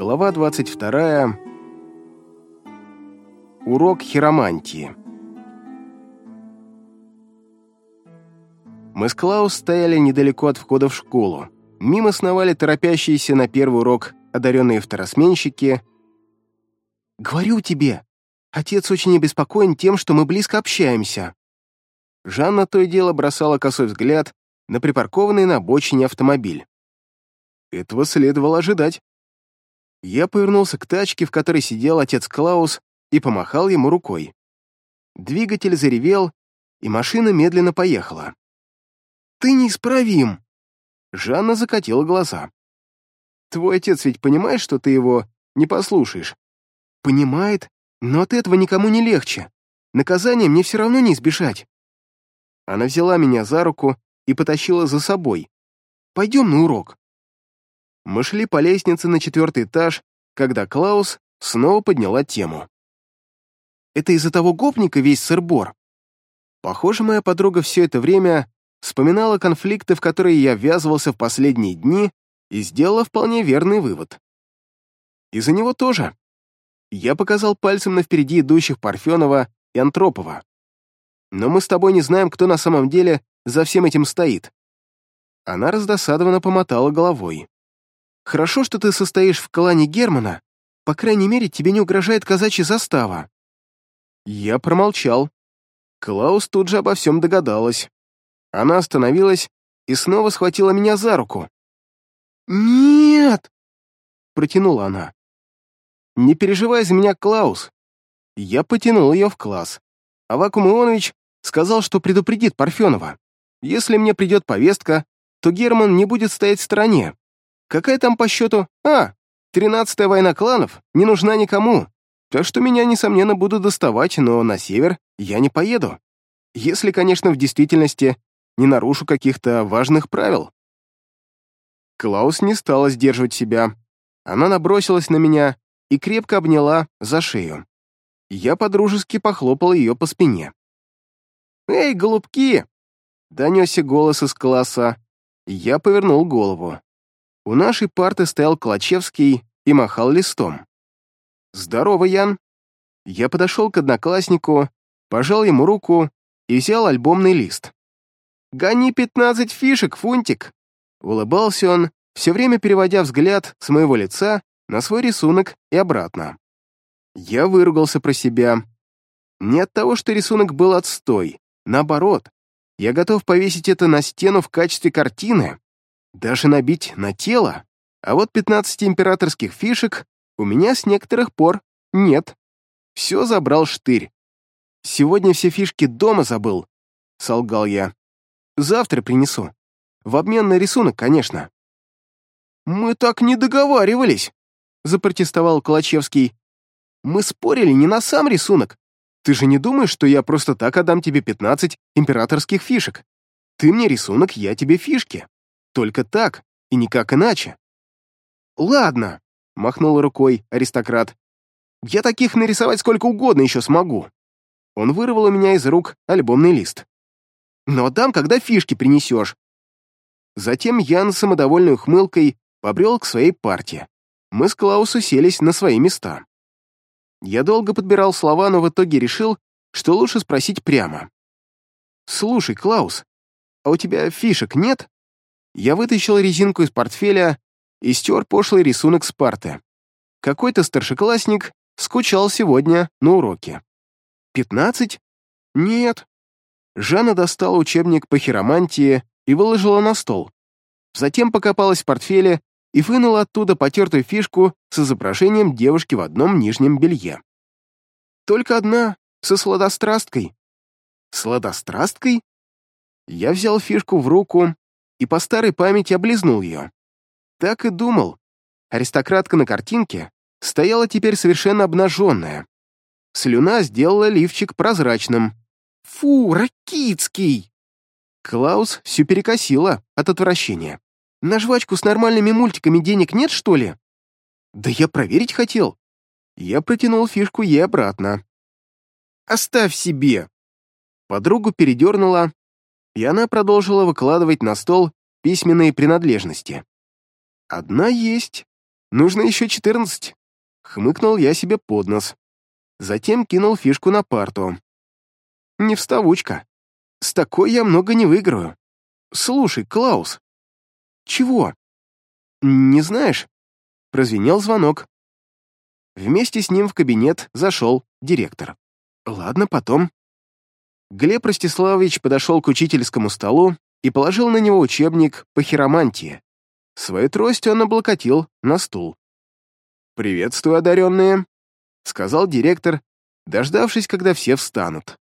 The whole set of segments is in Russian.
Глава 22. Урок хиромантии. Мы с Клаус стояли недалеко от входа в школу. Мимо сновали торопящиеся на первый урок одаренные второсменщики. «Говорю тебе, отец очень обеспокоен тем, что мы близко общаемся». Жанна то и дело бросала косой взгляд на припаркованный на обочине автомобиль. Этого следовало ожидать. Я повернулся к тачке, в которой сидел отец Клаус, и помахал ему рукой. Двигатель заревел, и машина медленно поехала. «Ты неисправим!» Жанна закатила глаза. «Твой отец ведь понимает, что ты его не послушаешь?» «Понимает, но от этого никому не легче. Наказание мне все равно не избежать». Она взяла меня за руку и потащила за собой. «Пойдем на урок». Мы шли по лестнице на четвертый этаж, когда Клаус снова подняла тему. «Это из-за того гопника весь сыр-бор?» Похоже, моя подруга все это время вспоминала конфликты, в которые я ввязывался в последние дни, и сделала вполне верный вывод. Из-за него тоже. Я показал пальцем на впереди идущих Парфенова и Антропова. Но мы с тобой не знаем, кто на самом деле за всем этим стоит. Она раздосадованно помотала головой. Хорошо, что ты состоишь в клане Германа. По крайней мере, тебе не угрожает казачья застава». Я промолчал. Клаус тут же обо всем догадалась. Она остановилась и снова схватила меня за руку. «Нет!» — протянула она. «Не переживай за меня, Клаус». Я потянул ее в класс. Авакум Ионович сказал, что предупредит Парфенова. Если мне придет повестка, то Герман не будет стоять в стороне. Какая там по счету? А, тринадцатая война кланов не нужна никому. Так что меня, несомненно, будут доставать, но на север я не поеду. Если, конечно, в действительности не нарушу каких-то важных правил. Клаус не стала сдерживать себя. Она набросилась на меня и крепко обняла за шею. Я подружески похлопал ее по спине. «Эй, голубки!» — донесся голос из класса. Я повернул голову. У нашей парты стоял Клачевский и махал листом. «Здорово, Ян!» Я подошел к однокласснику, пожал ему руку и взял альбомный лист. «Гони пятнадцать фишек, Фунтик!» Улыбался он, все время переводя взгляд с моего лица на свой рисунок и обратно. Я выругался про себя. Не от того, что рисунок был отстой, наоборот, я готов повесить это на стену в качестве картины, даже набить на тело, а вот 15 императорских фишек у меня с некоторых пор нет. Все забрал штырь. Сегодня все фишки дома забыл, солгал я. Завтра принесу. В обмен на рисунок, конечно. Мы так не договаривались, запротестовал Калачевский. Мы спорили не на сам рисунок. Ты же не думаешь, что я просто так отдам тебе 15 императорских фишек? Ты мне рисунок, я тебе фишки. Только так и никак иначе. «Ладно», — махнул рукой аристократ. «Я таких нарисовать сколько угодно еще смогу». Он вырвал у меня из рук альбомный лист. «Но отдам, когда фишки принесешь». Затем Ян самодовольной ухмылкой побрел к своей партии. Мы с Клаус уселись на свои места. Я долго подбирал слова, но в итоге решил, что лучше спросить прямо. «Слушай, Клаус, а у тебя фишек нет?» Я вытащил резинку из портфеля и стер пошлый рисунок с парты. Какой-то старшеклассник скучал сегодня на уроке. «Пятнадцать? Нет». Жанна достала учебник по хиромантии и выложила на стол. Затем покопалась в портфеле и вынула оттуда потертую фишку с изображением девушки в одном нижнем белье. «Только одна, со сладострасткой». «Сладострасткой?» Я взял фишку в руку и по старой памяти облизнул ее. Так и думал. Аристократка на картинке стояла теперь совершенно обнаженная. Слюна сделала лифчик прозрачным. «Фу, Ракицкий!» Клаус все перекосило от отвращения. «На жвачку с нормальными мультиками денег нет, что ли?» «Да я проверить хотел». Я протянул фишку ей обратно. «Оставь себе!» Подругу передернула, и она продолжила выкладывать на стол письменные принадлежности. Одна есть. Нужно еще четырнадцать. Хмыкнул я себе под нос. Затем кинул фишку на парту. Не вставучка. С такой я много не выиграю. Слушай, Клаус. Чего? Не знаешь? Прозвенел звонок. Вместе с ним в кабинет зашел директор. Ладно, потом. Глеб Ростиславович подошел к учительскому столу и положил на него учебник по хиромантии. Свою трость он облокотил на стул. «Приветствую, одаренные», — сказал директор, дождавшись, когда все встанут.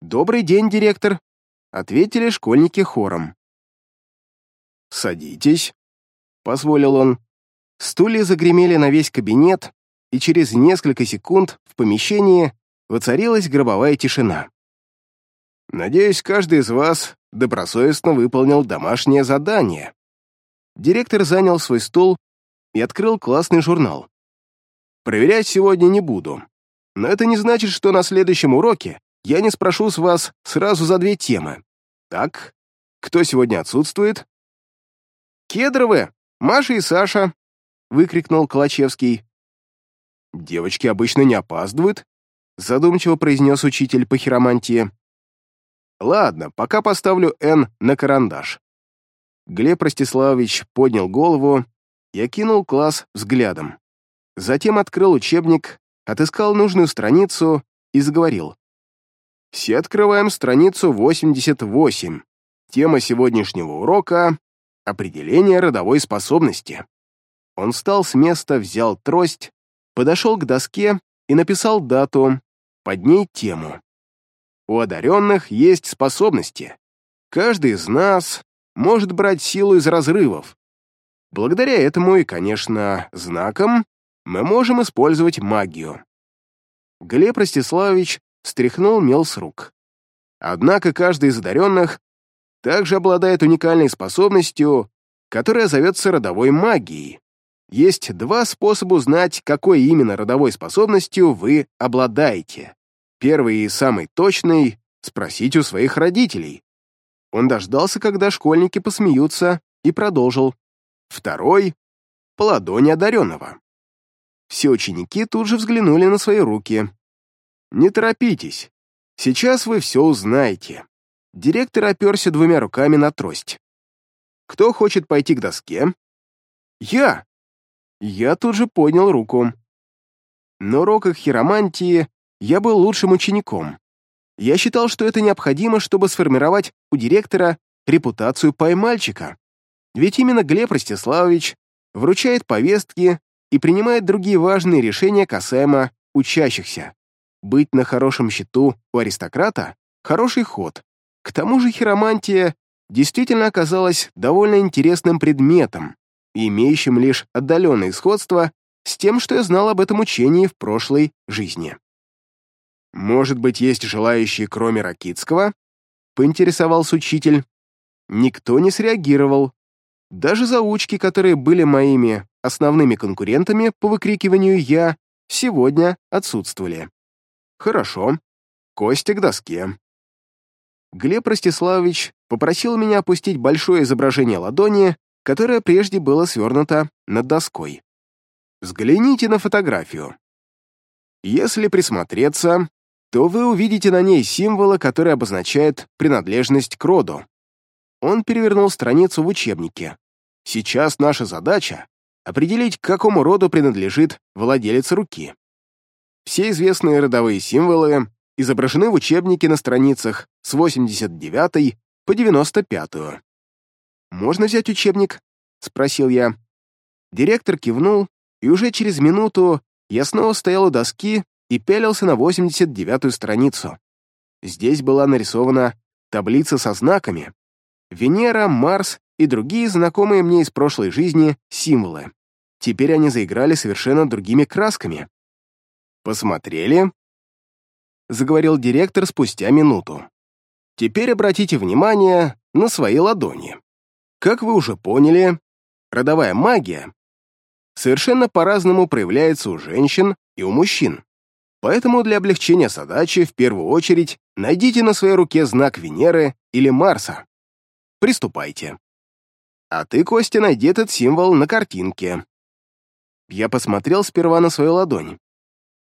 «Добрый день, директор», — ответили школьники хором. «Садитесь», — позволил он. Стулья загремели на весь кабинет, и через несколько секунд в помещении воцарилась гробовая тишина. «Надеюсь, каждый из вас добросовестно выполнил домашнее задание». Директор занял свой стул и открыл классный журнал. «Проверять сегодня не буду, но это не значит, что на следующем уроке я не спрошу с вас сразу за две темы. Так, кто сегодня отсутствует?» «Кедровы, Маша и Саша», — выкрикнул Калачевский. «Девочки обычно не опаздывают», — задумчиво произнес учитель по хиромантии. «Ладно, пока поставлю «Н» на карандаш». Глеб Ростиславович поднял голову и окинул класс взглядом. Затем открыл учебник, отыскал нужную страницу и заговорил. «Все открываем страницу 88. Тема сегодняшнего урока — определение родовой способности». Он встал с места, взял трость, подошел к доске и написал дату, под ней тему. У одаренных есть способности. Каждый из нас может брать силу из разрывов. Благодаря этому и, конечно, знакам мы можем использовать магию. Глеб Ростиславович стряхнул мел с рук. Однако каждый из одаренных также обладает уникальной способностью, которая зовется родовой магией. Есть два способа узнать, какой именно родовой способностью вы обладаете. Первый и самый точный — спросить у своих родителей. Он дождался, когда школьники посмеются, и продолжил. Второй — по ладони одаренного. Все ученики тут же взглянули на свои руки. «Не торопитесь. Сейчас вы все узнаете». Директор оперся двумя руками на трость. «Кто хочет пойти к доске?» «Я!» Я тут же поднял руку. На уроках хиромантии я был лучшим учеником. Я считал, что это необходимо, чтобы сформировать у директора репутацию поймальчика. Ведь именно Глеб Ростиславович вручает повестки и принимает другие важные решения касаемо учащихся. Быть на хорошем счету у аристократа — хороший ход. К тому же хиромантия действительно оказалась довольно интересным предметом, имеющим лишь отдаленное сходство с тем, что я знал об этом учении в прошлой жизни. «Может быть, есть желающие, кроме Ракитского?» — поинтересовался учитель. Никто не среагировал. Даже заучки, которые были моими основными конкурентами по выкрикиванию «я», сегодня отсутствовали. Хорошо. Костя к доске. Глеб Ростиславович попросил меня опустить большое изображение ладони которое прежде было свернуто над доской. Взгляните на фотографию. Если присмотреться, то вы увидите на ней символы, которые обозначают принадлежность к роду. Он перевернул страницу в учебнике. Сейчас наша задача — определить, к какому роду принадлежит владелец руки. Все известные родовые символы изображены в учебнике на страницах с 89 по 95. «Можно взять учебник?» — спросил я. Директор кивнул, и уже через минуту я снова стоял у доски и пялился на 89-ю страницу. Здесь была нарисована таблица со знаками. Венера, Марс и другие знакомые мне из прошлой жизни символы. Теперь они заиграли совершенно другими красками. «Посмотрели?» — заговорил директор спустя минуту. «Теперь обратите внимание на свои ладони. Как вы уже поняли, родовая магия совершенно по-разному проявляется у женщин и у мужчин. Поэтому для облегчения задачи в первую очередь найдите на своей руке знак Венеры или Марса. Приступайте. А ты, Костя, найди этот символ на картинке. Я посмотрел сперва на свою ладонь.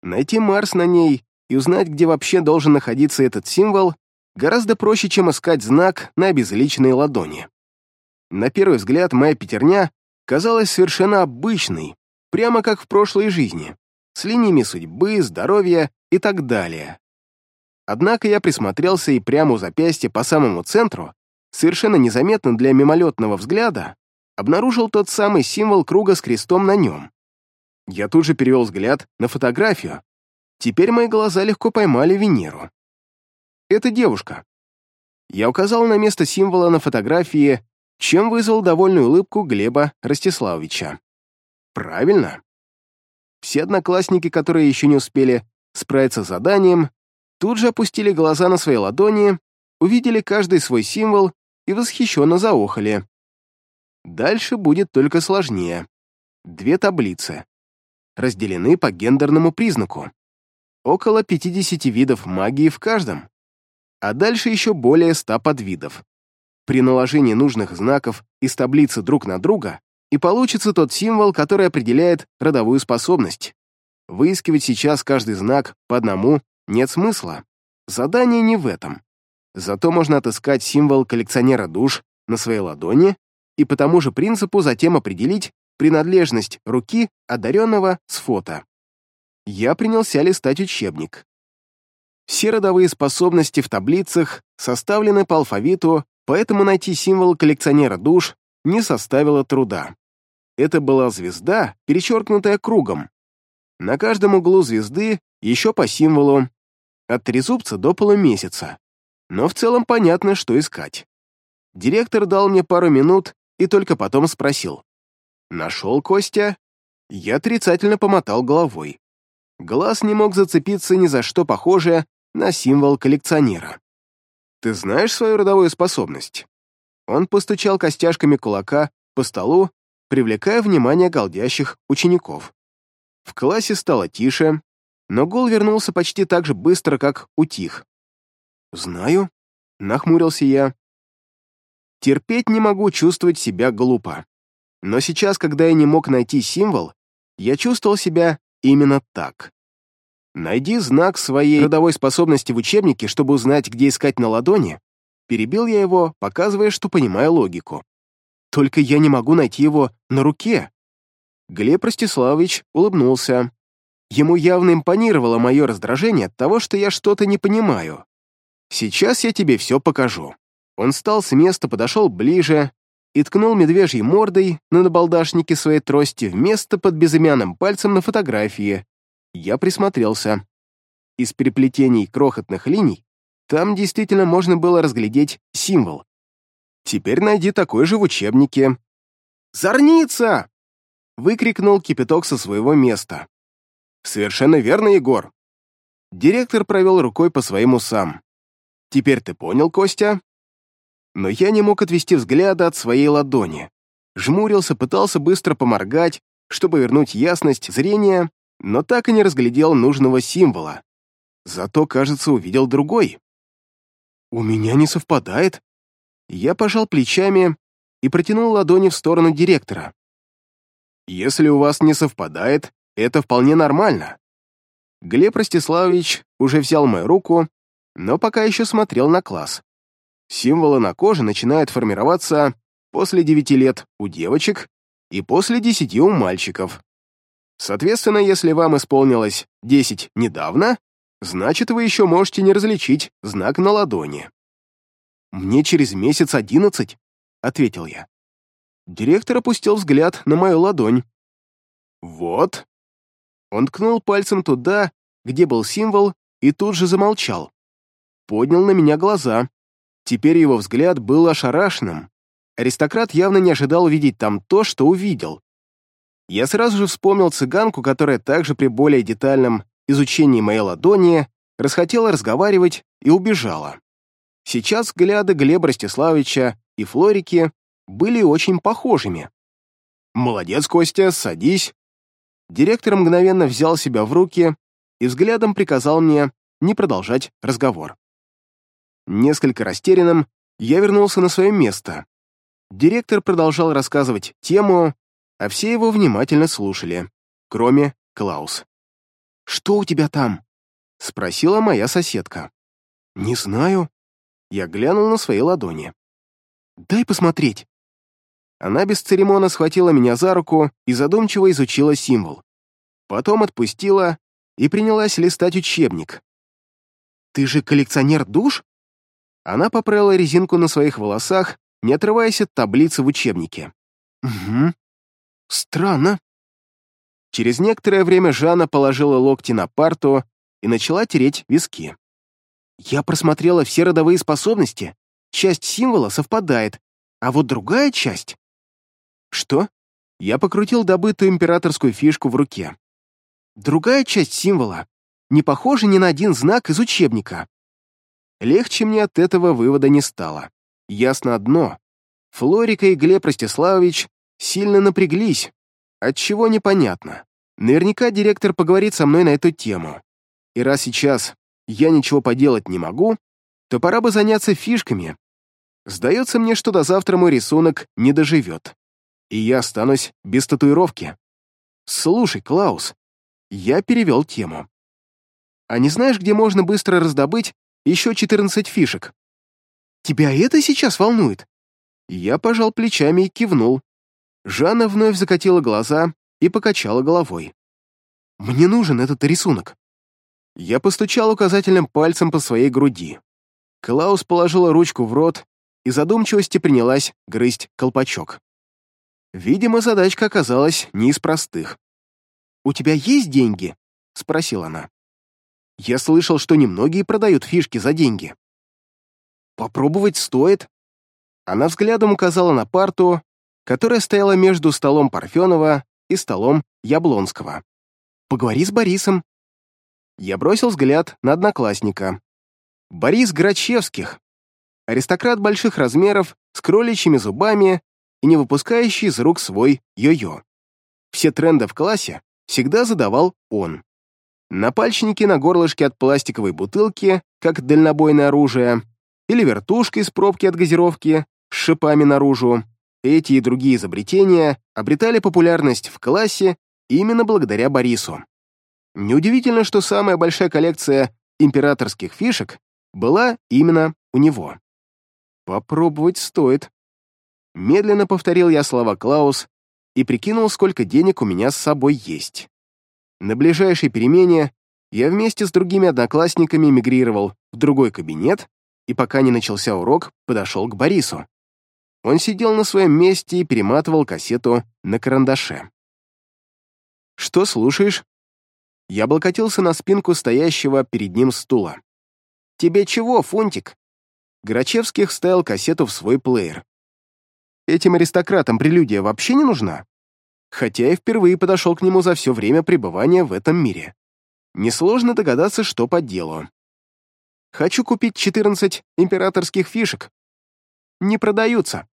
Найти Марс на ней и узнать, где вообще должен находиться этот символ, гораздо проще, чем искать знак на обезличенной ладони. На первый взгляд моя пятерня казалась совершенно обычной, прямо как в прошлой жизни, с линиями судьбы, здоровья и так далее. Однако я присмотрелся и прямо у запястья по самому центру, совершенно незаметно для мимолетного взгляда, обнаружил тот самый символ круга с крестом на нем. Я тут же перевел взгляд на фотографию. Теперь мои глаза легко поймали Венеру. Это девушка. Я указал на место символа на фотографии, чем вызвал довольную улыбку Глеба Ростиславовича. Правильно. Все одноклассники, которые еще не успели справиться с заданием, тут же опустили глаза на свои ладони, увидели каждый свой символ и восхищенно заохали. Дальше будет только сложнее. Две таблицы. Разделены по гендерному признаку. Около 50 видов магии в каждом. А дальше еще более 100 подвидов. При наложении нужных знаков из таблицы друг на друга и получится тот символ, который определяет родовую способность. Выискивать сейчас каждый знак по одному нет смысла. Задание не в этом. Зато можно отыскать символ коллекционера душ на своей ладони и по тому же принципу затем определить принадлежность руки одаренного с фото. Я принялся листать учебник. Все родовые способности в таблицах составлены по алфавиту, поэтому найти символ коллекционера душ не составило труда. Это была звезда, перечеркнутая кругом. На каждом углу звезды еще по символу от трезубца до полумесяца. Но в целом понятно, что искать. Директор дал мне пару минут и только потом спросил. «Нашел, Костя?» Я отрицательно помотал головой. Глаз не мог зацепиться ни за что похожее на символ коллекционера. «Ты знаешь свою родовую способность?» Он постучал костяшками кулака по столу, привлекая внимание голдящих учеников. В классе стало тише, но гол вернулся почти так же быстро, как утих. «Знаю», — нахмурился я. «Терпеть не могу чувствовать себя глупо. Но сейчас, когда я не мог найти символ, я чувствовал себя именно так. Найди знак своей родовой способности в учебнике, чтобы узнать, где искать на ладони. Перебил я его, показывая, что понимаю логику. Только я не могу найти его на руке. Глеб Ростиславович улыбнулся. Ему явно импонировало мое раздражение от того, что я что-то не понимаю. «Сейчас я тебе все покажу». Он встал с места, подошел ближе, и ткнул медвежьей мордой на набалдашнике своей трости вместо под безымянным пальцем на фотографии. Я присмотрелся. Из переплетений крохотных линий там действительно можно было разглядеть символ. Теперь найди такой же в учебнике. «Зорница!» — выкрикнул кипяток со своего места. «Совершенно верно, Егор». Директор провел рукой по своим усам. «Теперь ты понял, Костя?» но я не мог отвести взгляда от своей ладони. Жмурился, пытался быстро поморгать, чтобы вернуть ясность зрения, но так и не разглядел нужного символа. Зато, кажется, увидел другой. «У меня не совпадает». Я пожал плечами и протянул ладони в сторону директора. «Если у вас не совпадает, это вполне нормально». Глеб Ростиславович уже взял мою руку, но пока еще смотрел на класс. Символы на коже начинают формироваться после 9 лет у девочек и после 10 у мальчиков. Соответственно, если вам исполнилось 10 недавно, значит, вы еще можете не различить знак на ладони. «Мне через месяц одиннадцать», — ответил я. Директор опустил взгляд на мою ладонь. «Вот». Он ткнул пальцем туда, где был символ, и тут же замолчал. Поднял на меня глаза. Теперь его взгляд был ошарашенным. Аристократ явно не ожидал увидеть там то, что увидел. Я сразу же вспомнил цыганку, которая также при более детальном изучении моей ладони расхотела разговаривать и убежала. Сейчас взгляды Глеба Ростиславича и Флорики были очень похожими. «Молодец, Костя, садись». Директор мгновенно взял себя в руки и взглядом приказал мне не продолжать разговор. Несколько растерянным, я вернулся на свое место. Директор продолжал рассказывать тему, а все его внимательно слушали. кроме Клаус. «Что у тебя там?» — спросила моя соседка. «Не знаю». Я глянул на свои ладони. «Дай посмотреть». Она без церемона схватила меня за руку и задумчиво изучила символ. Потом отпустила и принялась листать учебник. «Ты же коллекционер душ?» Она поправила резинку на своих волосах, не отрываясь от таблицы в учебнике. «Угу. Странно». Через некоторое время Жанна положила локти на парту и начала тереть виски. «Я просмотрела все родовые способности. Часть символа совпадает, а вот другая часть...» «Что?» Я покрутил добытую императорскую фишку в руке. «Другая часть символа не похожа ни на один знак из учебника». Легче мне от этого вывода не стало. Ясно одно. Флорика и Глеб Ростиславович сильно напряглись, отчего непонятно. Наверняка директор поговорит со мной на эту тему. И раз сейчас я ничего поделать не могу, то пора бы заняться фишками. Сдается мне, что до завтра мой рисунок не доживет и я останусь без татуировки. Слушай, Клаус, я перевел тему. А не знаешь, где можно быстро раздобыть еще 14 фишек? Тебя это сейчас волнует? Я пожал плечами и кивнул. Жанна вновь закатила глаза и покачала головой. «Мне нужен этот рисунок». Я постучал указательным пальцем по своей груди. Клаус положила ручку в рот и задумчивости принялась грызть колпачок. Видимо, задачка оказалась не из простых. «У тебя есть деньги?» — спросила она. «Я слышал, что немногие продают фишки за деньги». «Попробовать стоит». Она взглядом указала на парту, которая стояла между столом Парфенова и столом Яблонского. «Поговори с Борисом». Я бросил взгляд на одноклассника. Борис Грачевских. Аристократ больших размеров, с кроличьими зубами и не выпускающий из рук свой йо-йо. Все тренды в классе всегда задавал он. Напальчники на горлышке от пластиковой бутылки, как дальнобойное оружие, или вертушка из пробки от газировки с шипами наружу. Эти и другие изобретения обретали популярность в классе именно благодаря Борису. Неудивительно, что самая большая коллекция императорских фишек была именно у него. Попробовать стоит. Медленно повторил я слова Клаус и прикинул, сколько денег у меня с собой есть. На ближайшей перемене я вместе с другими одноклассниками мигрировал в другой кабинет и, пока не начался урок, подошел к Борису. Он сидел на своем месте и перематывал кассету на карандаше. «Что слушаешь?» Я облокотился на спинку стоящего перед ним стула. «Тебе чего, Фунтик?» Грачевских вставил кассету в свой плеер. Этим аристократам прелюдия вообще не нужна? Хотя и впервые подошел к нему за все время пребывания в этом мире. Несложно догадаться, что по делу. Хочу купить 14 императорских фишек. Не продаются.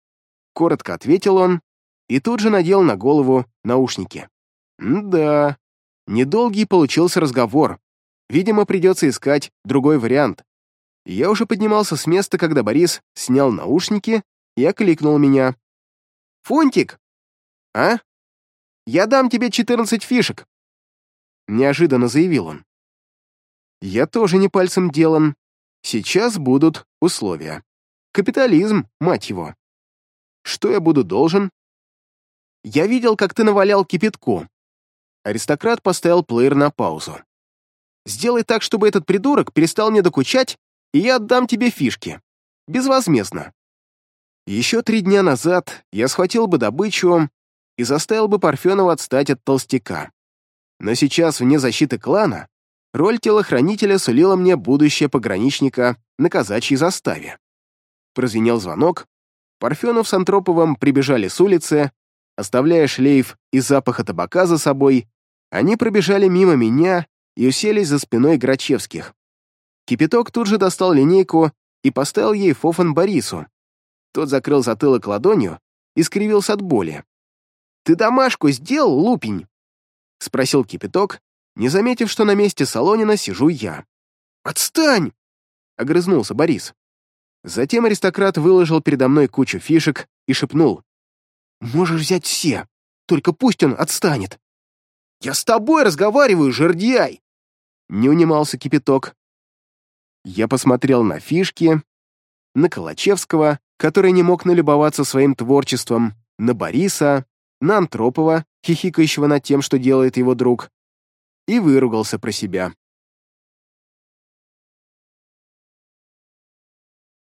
Коротко ответил он и тут же надел на голову наушники. да, недолгий получился разговор. Видимо, придется искать другой вариант. Я уже поднимался с места, когда Борис снял наушники и окликнул меня. Фунтик!» «А? Я дам тебе 14 фишек!» Неожиданно заявил он. «Я тоже не пальцем делан. Сейчас будут условия. Капитализм, мать его. Что я буду должен?» «Я видел, как ты навалял кипятку». Аристократ поставил плеер на паузу. «Сделай так, чтобы этот придурок перестал мне докучать, и я отдам тебе фишки. Безвозмездно. Еще три дня назад я схватил бы добычу и заставил бы Парфенова отстать от толстяка. Но сейчас, вне защиты клана, роль телохранителя сулила мне будущее пограничника на казачьей заставе. Прозвенел звонок, Парфенов с Антроповым прибежали с улицы, оставляя шлейф и запаха табака за собой, они пробежали мимо меня и уселись за спиной Грачевских. Кипяток тут же достал линейку и поставил ей Фофан Борису, тот закрыл затылок ладонью и скривился от боли. «Ты домашку сделал, лупень?» — спросил кипяток, не заметив, что на месте Солонина сижу я. «Отстань!» — огрызнулся Борис. Затем аристократ выложил передо мной кучу фишек и шепнул. «Можешь взять все, только пусть он отстанет». Я с тобой разговариваю, жердяй!» Не унимался кипяток. Я посмотрел на фишки, на Калачевского, который не мог налюбоваться своим творчеством, на Бориса, на Антропова, хихикающего над тем, что делает его друг, и выругался про себя.